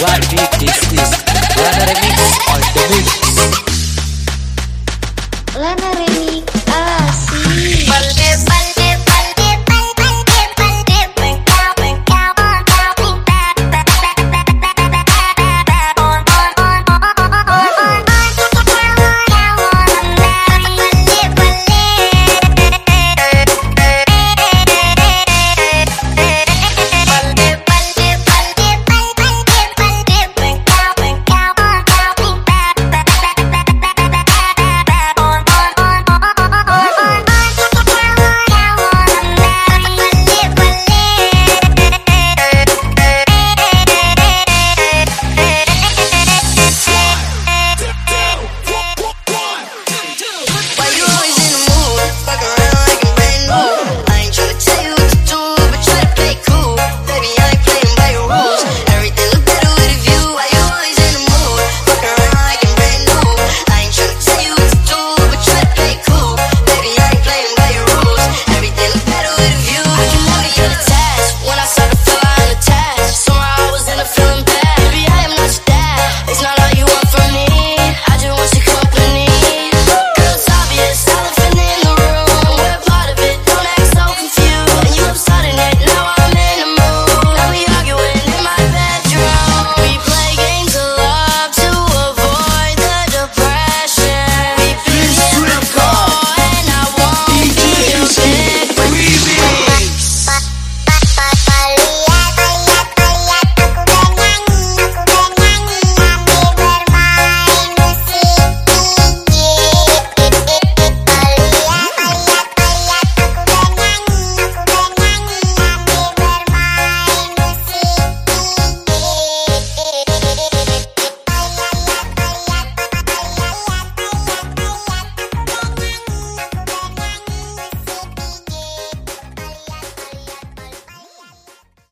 What beat is this? What are